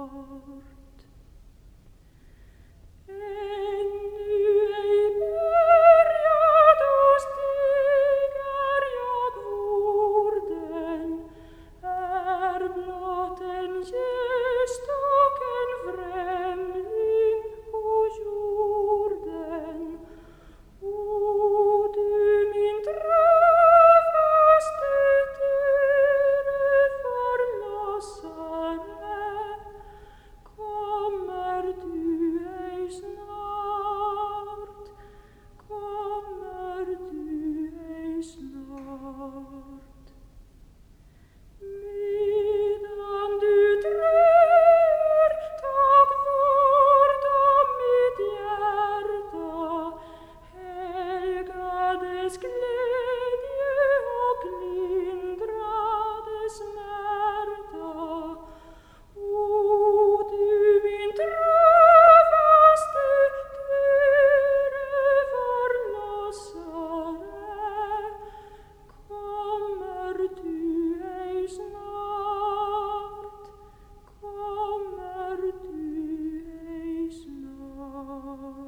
Oh. Lord. Oh.